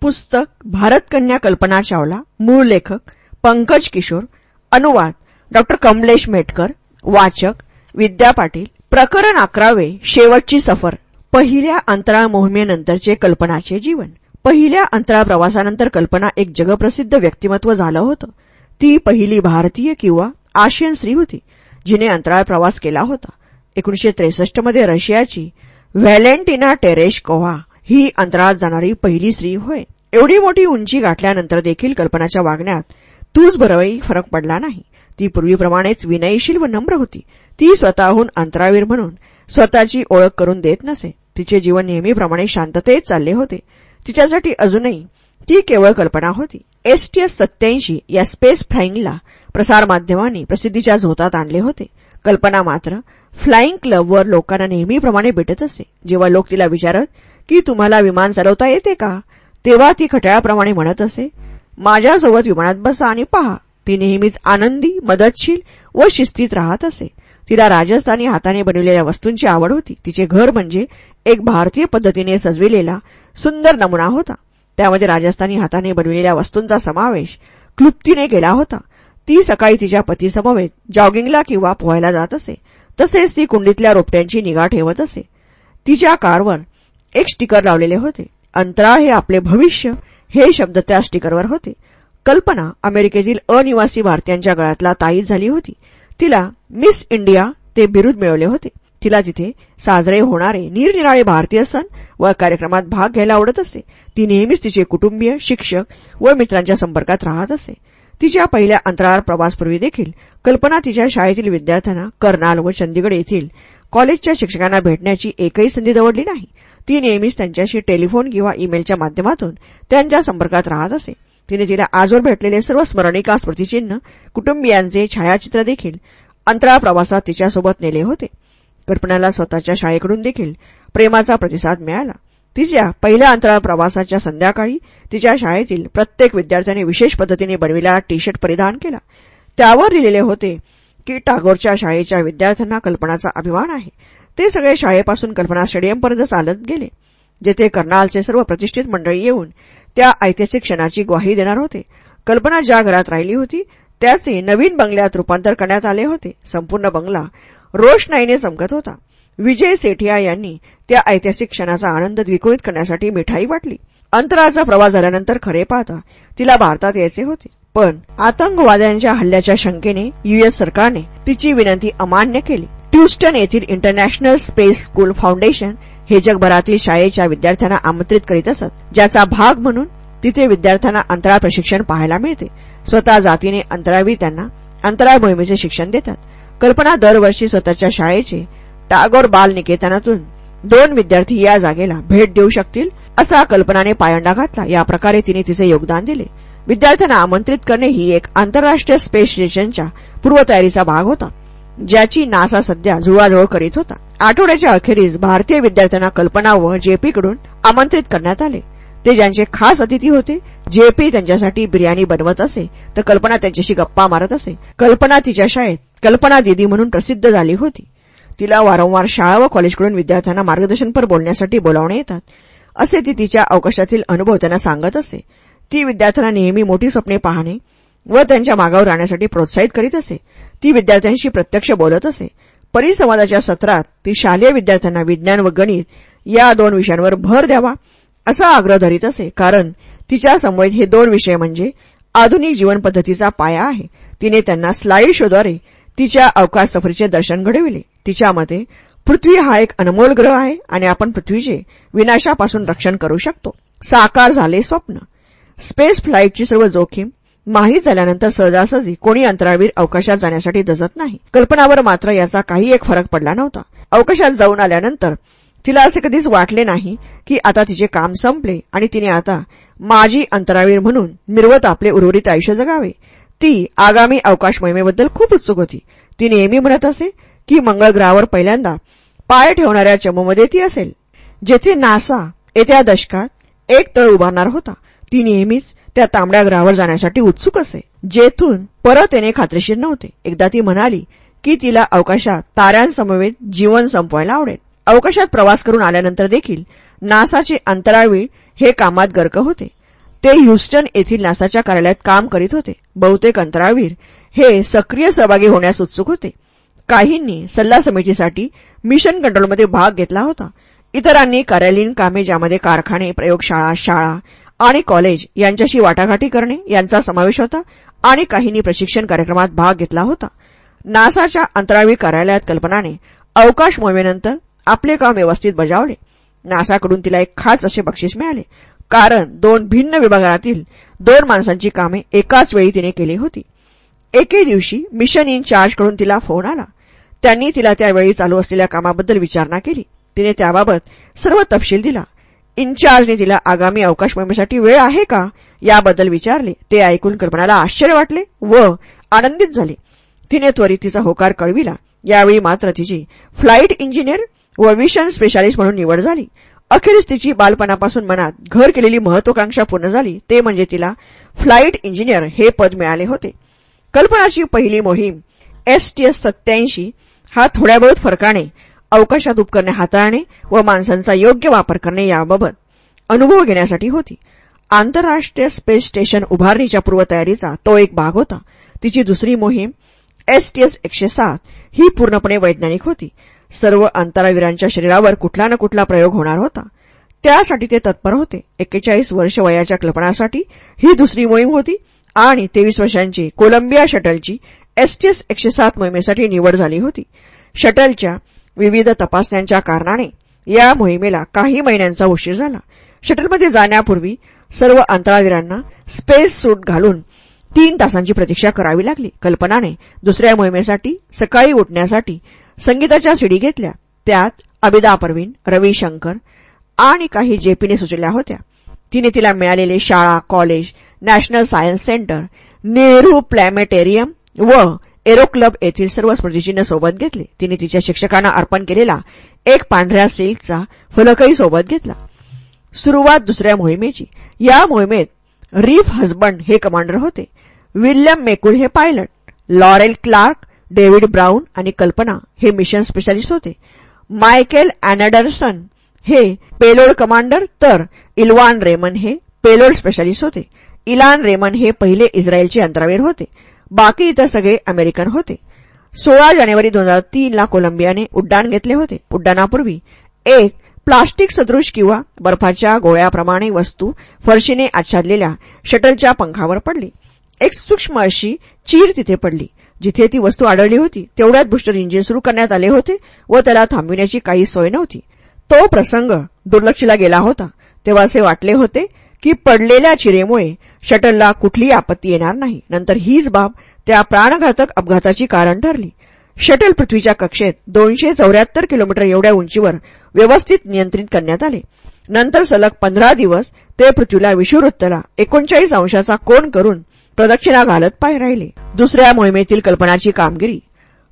पुस्तक भारतकन्या कल्पना चावला मूळ लेखक पंकज किशोर अनुवाद डॉ. कमलेश मेटकर वाचक विद्या पाटील. प्रकरण अकरावे शेवटची सफर. पहिल्या अंतराळ मोहिमेनंतरचे कल्पनाचे जीवन. पहिल्या अंतराळ प्रवासानंतर कल्पना एक जगप्रसिद्ध व्यक्तिमत्व झालं होतं. ती पहिली भारतीय किंवा आशियन स्त्री होती जिने अंतराळ प्रवास केला होता. एकोणीशे त्रेसष्टमध्ये रशियाची व्हॅलेंटिना टेरेश कोव्हा ही अंतराळात जाणारी पहिली स्त्री होय. एवढी मोठी उंची गाठल्यानंतर देखील कल्पनाच्या वागण्यात तूच बरवही फरक पडला नाही. ती पूर्वीप्रमाणेच विनयशील व नम्र होती. ती स्वतःहून अंतरावीर म्हणून स्वतःची ओळख करून देत नसे. तिचे जीवन नेहमीप्रमाणे शांततेत चालले होते. तिच्यासाठी अजूनही ती केवळ कल्पना होती. एसटीएस सत्याऐंशी या स्पेस फ्लाईंगला प्रसारमाध्यमांनी प्रसिद्धीच्या झोतात आणले होते. कल्पना मात्र फ्लाईंग क्लबवर लोकांना नेहमीप्रमाणे भेटत असे. जेव्हा लोक तिला विचारत की तुम्हाला विमान चालवता येते का? तेव्हा ती खटाळाप्रमाणे म्हणत असे माझ्यासोबत विमानात बसा आणि पहा. ती नेहमीच आनंदी मदतशील व शिस्तीत राहत असे. तिला राजस्थानी हाताने बनवलेल्या वस्तूंची आवड होती. तिचे घर म्हणजे एक भारतीय पद्धतीने सजविलेला सुंदर नमुना होता. त्यामध्ये राजस्थानी हाताने बनविलेल्या वस्तूंचा समावेश क्लुप्तीने केला होता. ती सकाळी तिच्या पतीसमवेत जॉगिंगला किंवा पोहायला जात असे. तसेच ती कुंडीतल्या रोपट्यांची निगा ठेवत असे. तिच्या कारवर एक स्टिकर लावलेले होते. अंतराळ हे आपले भविष्य हे शब्द त्या स्टिकरवर होते. कल्पना अमेरिकेतील अनिवासी भारतीयांच्या गळ्यातला ताईत झाली होती. तिला मिस इंडिया ते बिरुद मिळवले होते. तिला तिथे साजरे होणारे निरनिराळे भारतीय सण व कार्यक्रमात भाग घ्यायला आवडत असे ती नेहमीच तिचे कुटुंबीय शिक्षक व मित्रांच्या संपर्कात राहत असे. तिच्या पहिल्या अंतराळ प्रवासपूर्वी देखील कल्पना तिच्या शाळेतील विद्यार्थ्यांना कर्नाल व चंदीगड येथील कॉलेजच्या शिक्षकांना भेटण्याची एकही संधी दवडली नाही. ती नेहमीच त्यांच्याशी टेलिफोन किंवा ईमेलच्या माध्यमातून त्यांच्या संपर्कात राहत असे. तिने तिला आजवर भेटलेले सर्व स्मरणिका स्मृतिचिन्ह कुटुंबियांचे छायाचित्र देखील अंतराळ प्रवासात तिच्यासोबत नेले होते. कल्पनाला स्वतःच्या शाळेकडून देखील प्रेमाचा प्रतिसाद मिळाला. तिच्या पहिल्या अंतराळ प्रवासाच्या संध्याकाळी तिच्या शाळेतील प्रत्येक विद्यार्थ्याने विशेष पद्धतीने बनविलेला टी शर्ट परिधान केला. त्यावर लिहिलेले होते की टागोरच्या शाळेच्या विद्यार्थ्यांना कल्पनाचा अभिमान आहे. ते सगळे शाळेपासून कल्पना स्टेडियमपर्यंत चालत गेले जेथे कर्नालचे सर्व प्रतिष्ठित मंडळी येऊन त्या ऐतिहासिक क्षणाची ग्वाही देणार होते. कल्पना ज्या घरात राहिली होती त्याचे नवीन बंगल्यात रूपांतर करण्यात आले होते. संपूर्ण बंगला रोषणाईने चमकत होता. विजय सेठिया यांनी त्या ऐतिहासिक क्षणाचा आनंद द्विगुणित करण्यासाठी मिठाई वाटली. अंतराळाचा प्रवास झाल्यानंतर खरे पाहता तिला भारतात यायचे होते. पण आतंकवाद्यांच्या हल्ल्याच्या शंकेने युएस सरकारने तिची विनंती अमान्य केली. ह्युस्टन येथील इंटरनॅशनल स्पेस स्कूल फाउंडेशन हे जगभरातील शाळेच्या विद्यार्थ्यांना आमंत्रित करीत असत ज्याचा भाग म्हणून तिथे विद्यार्थ्यांना अंतराळ प्रशिक्षण पाहायला मिळते. स्वतः जातीने अंतराळवीर त्यांना अंतराळ मोहिमेचे शिक्षण देतात. कल्पना दरवर्षी स्वतःच्या शाळेचे टागोर बाल निकेतनातून दोन विद्यार्थी या जागेला भेट देऊ शकतील असा कल्पनाने पायंडा घातला. या प्रकारे तिने तिचे योगदान दिले. विद्यार्थ्यांना आमंत्रित करणे ही एक आंतरराष्ट्रीय स्पेस स्टेशनच्या पूर्वतयारीचा भाग होता. ज्याची नासा सध्या जुळवाजुळव करीत होता. आठवड्याच्या अखेरीस भारतीय विद्यार्थ्यांना कल्पना व जेपीकडून आमंत्रित करण्यात आले. ते ज्यांचे खास अतिथी होते जेपी त्यांच्यासाठी बिर्याणी बनवत असे तर कल्पना त्यांच्याशी गप्पा मारत असे. कल्पना तिच्या शाळेत कल्पना दिदी म्हणून प्रसिद्ध झाली होती. तिला वारंवार शाळा व कॉलेजकडून विद्यार्थ्यांना मार्गदर्शनपर बोलण्यासाठी बोलावणे येतात असे ती तिच्या अवकाशातील अनुभव त्यांना सांगत असे. ती विद्यार्थ्यांना नेहमी मोठी स्वप्ने पाहणे व त्यांच्या मागावर राहण्यासाठी प्रोत्साहित करीत असे. ती विद्यार्थ्यांशी प्रत्यक्ष बोलत असे. परिसंवादाच्या सत्रात ती शालेय विद्यार्थ्यांना विज्ञान व गणित या दोन विषयांवर भर द्यावा असा आग्रह धरीत असे. कारण तिच्या समवेत हे दोन विषय म्हणजे आधुनिक जीवन पद्धतीचा पाया आहे. तिने त्यांना स्लाईड शोद्वारे तिच्या अवकाश सफरीचे दर्शन घडविले. तिच्या मते पृथ्वी हा एक अनमोल ग्रह आहे आणि आपण पृथ्वीचे विनाशापासून रक्षण करू शकतो. साकार झाले स्वप्न. स्पेस फ्लाईटची सर्व जोखीम माहीत झाल्यानंतर सहजासहजी कोणी अंतराळवीर अवकाशात जाण्यासाठी दजत नाही. कल्पनावर मात्र याचा काही एक फरक पडला नव्हता. अवकाशात जाऊन आल्यानंतर तिला असे कधीच वाटले नाही की आता तिचे काम संपले आणि तिने आता माजी अंतराळवीर म्हणून मिरवत आपले उर्वरित आयुष्य जगावे. ती आगामी अवकाश मोहिमेबद्दल खूप उत्सुक होती. ती नेहमी म्हणत असे की मंगळ ग्रहावर पहिल्यांदा पाय ठेवणाऱ्या चमूमध्ये ती असेल. जेथे नासा येत्या दशकात एक तळ उभारणार होता. ती नेहमीच त्या तांबड्या ग्रहावर जाण्यासाठी उत्सुक असे. जेथून परत येणे खात्रीशीर नव्हते. एकदा ती म्हणाली की तिला अवकाशात ताऱ्यांसमवेत जीवन संपवायला आवडेल. अवकाशात प्रवास करून आल्यानंतर देखील नासाचे अंतराळवीर हे कामात गर्क होते. ते ह्युस्टन येथील नासाच्या कार्यालयात काम करीत होते. बहुतेक अंतराळवीर हे सक्रिय सहभागी होण्यास उत्सुक होते. काहींनी सल्ला समितीसाठी मिशन कंट्रोलमध्ये भाग घेतला होता. इतरांनी कार्यालयीन कामे ज्यामध्ये कारखाने प्रयोगशाळा शाळा आणि कॉलेज यांच्याशी वाटाघाटी करणे यांचा समावेश होता आणि काहींनी प्रशिक्षण कार्यक्रमात भाग घेतला होता. नासाच्या अंतराळवीर कार्यालयात कल्पनाने अवकाश मोहिमेनंतर आपले काम व्यवस्थित बजावले. नासाकडून तिला एक खास असे बक्षीस मिळाले. कारण दोन भिन्न विभागातील दोन माणसांची कामे एकाच वेळी तिने केली होती. एके दिवशी मिशन इन चार्जकडून तिला फोन आला. त्यांनी तिला त्यावेळी चालू असलेल्या कामाबद्दल विचारणा केली. तिने त्याबाबत सर्व तपशील दिला. इन्चार्जने तिला आगामी अवकाश मोहिमेसाठी वेळ आहे का? याबद्दल विचारले. ते ऐकून कल्पनाला आश्चर्य वाटले व आनंदित झाले. तिने त्वरित तिचा होकार कळविला. यावेळी मात्र तिची फ्लाईट इंजिनियर व विशन स्पेशालिस्ट म्हणून निवड झाली. अखेरीस तिची बालपणापासून मनात घर केलेली महत्वाकांक्षा पूर्ण झाली. ते म्हणजे तिला फ्लाईट इंजिनियर हे पद मिळाले होते. कल्पनाची पहिली मोहीम एस टी एस सत्याऐंशी हा थोड्या बहुत फरकाने अवकाशात उपकरणे हाताळणे व माणसांचा योग्य वापर करणे याबाबत अनुभव घेण्यासाठी होती. आंतरराष्ट्रीय स्पेस स्टेशन उभारणीच्या पूर्वतयारीचा तो एक भाग होता. तिची दुसरी मोहीम एसटीएस एकशे सात ही पूर्णपणे वैज्ञानिक होती. सर्व अंतरावीरांच्या शरीरावर कुठला ना कुठला प्रयोग होणार होता. त्यासाठी ते तत्पर होते. एक्केचाळीस वर्ष वयाच्या कल्पनासाठी ही दुसरी मोहीम होती आणि तेवीस वर्षांची कोलंबिया शटलची एसटीएस एकशे सात मोहिमेसाठी निवड झाली होती. शटलच्या विविध तपासण्यांच्या कारणाने या मोहिमेला काही महिन्यांचा उशीर झाला. शटलमध्ये जाण्यापूर्वी सर्व अंतराळवीरांना स्पेस सूट घालून तीन तासांची प्रतीक्षा करावी लागली. कल्पनाने दुसऱ्या मोहिमेसाठी सकाळी उठण्यासाठी संगीताच्या सिडी घेतल्या. त्यात अबिदा परवीन रविशंकर आणि काही जेपीने सुचवल्या होत्या. तिने तिला मिळालेले शाळा college National Science Centre Nehru Planetarium व एरो क्लब येथील सर्व स्मृतिचिन्ह सोबत घेतले. तिने तिच्या शिक्षकांना अर्पण केलेला एक पांढऱ्या सिल्कचा फलकही सोबत घेतला. सुरुवात दुसऱ्या मोहिमेची. या मोहिमेत रीफ हजबंड हे कमांडर होते. विल्यम मेकुल हे pilot. Laurel Clark David Brown आणि कल्पना हे मिशन स्पेशालिस्ट होते. मायकेल अॅनडरसन हे पेलोड कमांडर तर इल्वान रेमन हे पेलोड स्पेशालिस्ट होते. इलान रेमन हे पहिले इस्रायलचे अंतरावीर होते. बाकी इतर सगळे अमेरिकन होते. सोळा जानेवारी दोन हजार तीनला कोलंबियाने उड्डाण घेतले होते. उड्डाणापूर्वी एक प्लास्टिक सदृश किंवा बर्फाच्या गोळ्याप्रमाणे वस्तू फरशीने आच्छादलेल्या शटलच्या पंखावर पडली. एक सूक्ष्म अशी चीर तिथे पडली. जिथे ती वस्तू आढळली होती तेवढ्यात बुस्टर इंजिन सुरू करण्यात आले होते व त्याला थांबविण्याची काही सोय नव्हती. तो प्रसंग दुर्लक्षीला गेला होता. तेव्हा असे वाटले होते की पडलेल्या चिरेमुळे शटलला कुठलीही आपत्ती येणार नाही. नंतर हीच बाब त्या प्राणघातक अपघाताची कारण ठरली. शटल पृथ्वीच्या कक्षेत दोनशे चौऱ्याहत्तर किलोमीटर एवढ्या उंचीवर व्यवस्थित नियंत्रित करण्यात आले. नंतर सलग पंधरा दिवस ते पृथ्वीला विषुवृत्तला एकोणचाळीस अंशाचा कोण करून प्रदक्षिणा घालत पाय राहिले. दुसऱ्या मोहिमेतील कल्पनाची कामगिरी.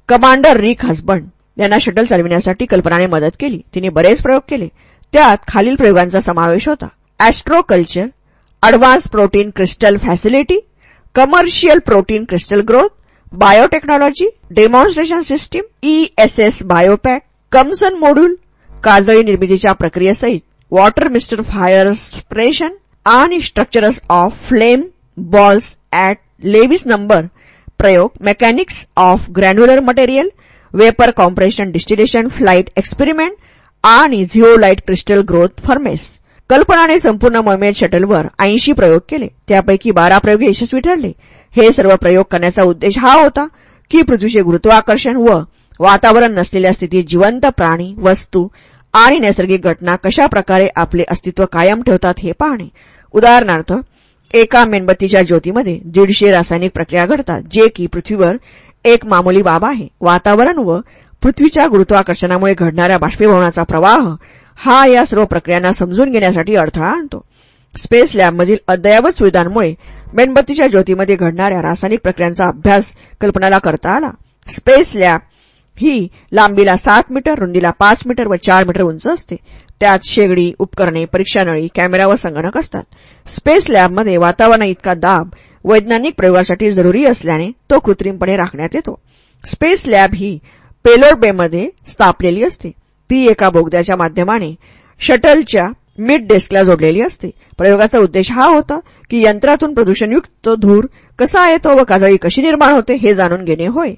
कमांडर रिक हसबंड यांना शटल चालविण्यासाठी कल्पनाने मदत केली. तिने बरेच प्रयोग केले. त्यात खालील प्रयोगांचा समावेश होता. Astroculture advanced protein crystal facility commercial protein crystal growth biotechnology demonstration system ESS biopack combustion module काजळी निर्मितीच्या प्रक्रियेसहित वॉटर मिस्टर फायर स्प्रेशन आणि structures of flame balls at Lewis number प्रयोग mechanics of granular material vapour compression distillation flight experiment आणि zeolite crystal growth furnace कल्पनाने संपूर्ण मोहिमेत शटलवर ऐंशी प्रयोग केले. त्यापैकी बारा प्रयोग यशस्वी ठरले. हे सर्व प्रयोग करण्याचा उद्देश हा होता की पृथ्वीचे गुरुत्वाकर्षण व वातावरण नसलेल्या स्थितीत जिवंत प्राणी वस्तू आणि नैसर्गिक घटना कशा प्रकारे आपले अस्तित्व कायम ठेवतात हे पाहणे. उदाहरणार्थ एका मेणबत्तीच्या ज्योतीमध्ये दीडशे रासायनिक प्रक्रिया घडतात जे की पृथ्वीवर एक मामूली बाब आहे. वातावरण व पृथ्वीच्या गुरुत्वाकर्षणामुळे घडणाऱ्या बाष्पीभवनाचा प्रवाह हा या सर्व प्रक्रियांना समजून घेण्यासाठी अडथळा आणतो. स्पेस लॅबमधील अद्ययावत सुविधांमुळे मेणबत्तीच्या ज्योतीमध्ये घडणाऱ्या रासायनिक प्रक्रियांचा अभ्यास कल्पनाला करता आला. स्पेस लॅब ही लांबीला सात मीटर रुंदीला पाच मीटर व चार मीटर उंच असते. त्यात शेगडी उपकरणे परीक्षा नळी कॅमेरा व संगणक असतात. स्पेस लॅबमध्ये वातावरणा इतका दाब वैज्ञानिक प्रयोगासाठी जरुरी असल्याने तो कृत्रिमपणे राखण्यात येतो. स्पेस लॅब ही पेलोड बेमध्ये स्थापलेली असते. ती एका बोगद्याच्या माध्यमाने शटलच्या मिड डेस्कला जोडलेली असते. प्रयोगाचा उद्देश हा होता की यंत्रातून प्रदूषणयुक्त धूर कसा येतो व काजळी कशी निर्माण होते हे जाणून घेणे होय.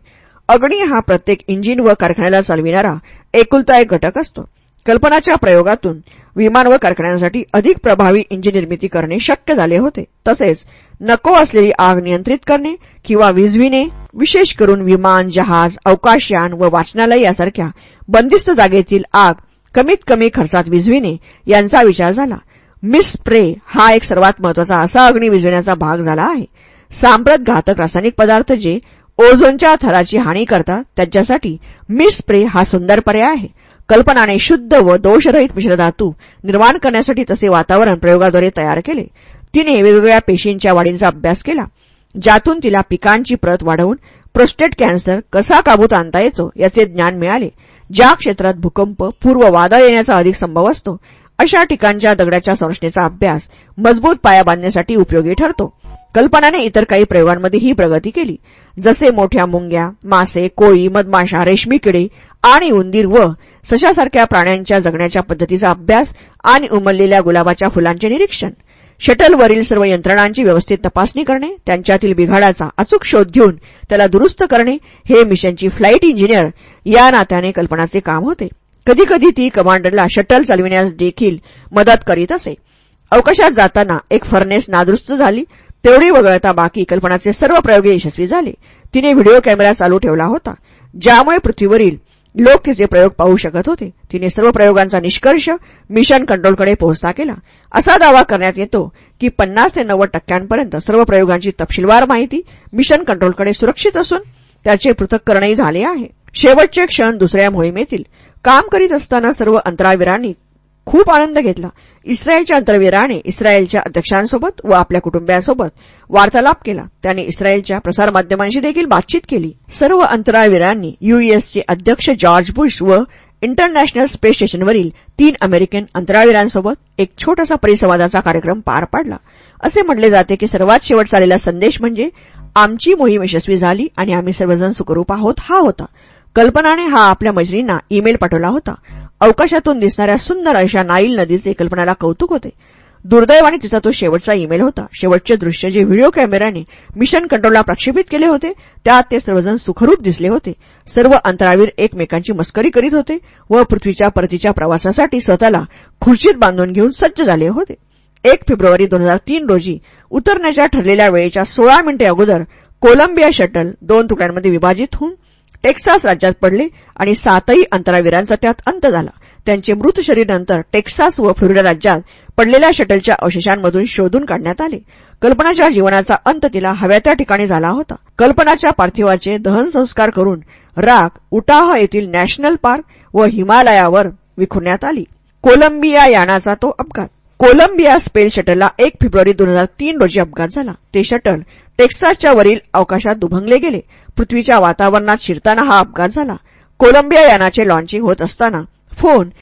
अग्नी हा प्रत्येक इंजिन व कारखान्याला चालविणारा एकुलता एक घटक असतो. कल्पनाच्या प्रयोगातून विमान व कारखान्यांसाठी अधिक प्रभावी इंजिन निर्मिती करणे शक्य झाले होते. तसेच नको असलेली आग नियंत्रित करणे किंवा विजविणे विशेष करून विमान जहाज अवकाशयान व वाचनालय यासारख्या बंदिस्त जागेतील आग कमीत कमी खर्चात विझविणे यांचा विचार झाला. मिस प्रे हा एक सर्वात महत्त्वाचा असा अग्नी विझविण्याचा भाग झाला आहे. सांप्रत घातक रासायनिक पदार्थ जे ओझोनच्या थराची हानी करतात त्यांच्यासाठी मिस स्प्रे हा सुंदर पर्याय आहे. कल्पनाने शुद्ध व दोषरहित मिश्रधातू निर्माण करण्यासाठी तसे वातावरण प्रयोगाद्वारे तयार केले. तिने वेगवेगळ्या पेशींच्या वाढींचा अभ्यास केला. ज्यातून तिला पिकांची प्रत वाढवून प्रोस्टेट कॅन्सर कसा काबूत आणता येतो याचे ज्ञान मिळाले. ज्या क्षेत्रात भूकंप पूर्व वादळ येण्याचा अधिक संभव असतो अशा ठिकाणच्या दगडाच्या संरचनेचा अभ्यास मजबूत पाया बांधण्यासाठी उपयोगी ठरतो. कल्पनाने इतर काही प्रयोगांमध्ये ही प्रगती केली. जसे मोठ्या मुंग्या मासे कोळी मधमाशा रेशमी किडे आणि उंदीर व सशासारख्या प्राण्यांच्या जगण्याच्या पद्धतीचा अभ्यास आणि उमललेल्या गुलाबाच्या फुलांचे निरीक्षण. शटलवरील सर्व यंत्रणांची व्यवस्थित तपासणी करणे त्यांच्यातील बिघाडाचा अचूक शोध घेऊन त्याला दुरुस्त करणे हे मिशनची फ्लाईट इंजिनियर या नात्याने कल्पनाचे काम होते. कधीकधी ती कमांडरला शटल चालविण्यास देखील मदत करीत असे. अवकाशात जाताना एक फर्नेस नादुरुस्त झाली. तेवढी वगळता बाकी कल्पनाचे सर्व प्रयोग यशस्वी झाले. तिने व्हिडिओ कॅमेरा चालू ठेवला होता. ज्यामुळे पृथ्वीवरील लोक तिचे प्रयोग पाहू शकत होते तिने सर्व प्रयोगांचा निष्कर्ष मिशन कंट्रोलकडे पोहोचता केला. असा दावा करण्यात येतो की पन्नास ते नव्वद टक्क्यांपर्यंत सर्व प्रयोगांची तपशीलवार माहिती मिशन कंट्रोलकडे सुरक्षित असून त्याचे पृथक्करणही झाले आहे. शेवटचे क्षण दुसऱ्या मोहिमेतील काम करीत असताना सर्व अंतरावीरांनी खूप आनंद घेतला. इस्रायलच्या अंतर्वीराने इस्रायलच्या अध्यक्षांसोबत व आपल्या कुटुंबियांसोबत वार्तालाप केला. त्यांनी इस्रायलच्या प्रसारमाध्यमांशी देखील बातचीत केली. सर्व अंतराळवीरांनी युएसचे अध्यक्ष जॉर्ज बुश व इंटरनॅशनल स्पेस स्टेशनवरील तीन अमेरिकन अंतराळवीरांसोबत एक छोटासा परिसंवादाचा कार्यक्रम पार पाडला. असे म्हटले जाते की सर्वात शेवट आलेला संदेश म्हणजे आमची मोहीम यशस्वी झाली आणि आम्ही सर्वजण सुखरूप आहोत हा होता. कल्पनाने हा आपल्या मैत्रिणींना ईमेल पाठवला होता. अवकाशातून दिसणाऱ्या सुंदर अशा नाईल नदीचे कल्पनाला कौतुक होते. दुर्दैवाने तिचा तो शेवटचा ईमेल होता. शेवटचे दृश्य जे व्हिडिओ कॅमेऱ्याने मिशन कंट्रोलला प्रक्षेपित केले होते त्यात ते सर्वजण सुखरूप दिसले होते. सर्व अंतरावीर एकमेकांची मस्करी करीत होते व पृथ्वीच्या परतीच्या प्रवासासाठी स्वतःला खुर्चीत बांधून घेऊन सज्ज झाले होते. एक फेब्रुवारी दोन हजार तीन रोजी उतरण्याच्या ठरलेल्या वेळेच्या सोळा मिनिटे अगोदर कोलंबिया शटल दोन तुकड्यांमध्ये विभाजित होऊन टेक्सास राज्यात पडले आणि सातही अंतरावीरांचा त्यात अंत झाला. त्यांचे मृत शरीर नंतर टेक्सास व फ्लोरिडा राज्यात पडलेल्या शटलच्या अवशेषांमधून शोधून काढण्यात आले. कल्पनाच्या जीवनाचा अंत तिला हव्या त्या ठिकाणी झाला होता. कल्पनाच्या पार्थिवाचे दहन संस्कार करून राख उटाह येथील नॅशनल पार्क व हिमालयावर विखुरण्यात आली. कोलंबिया यानाचा तो अपघात. कोलंबिया स्पेल शटलला एक फेब्रुवारी दोन हजार तीन रोजी अपघात झाला. ते शटल टेक्सासच्या वरील अवकाशात दुभंगले गेले. पृथ्वीच्या वातावरणात शिरताना हा अपघात झाला. कोलंबिया यानाचे लॉन्चिंग होत असताना फोन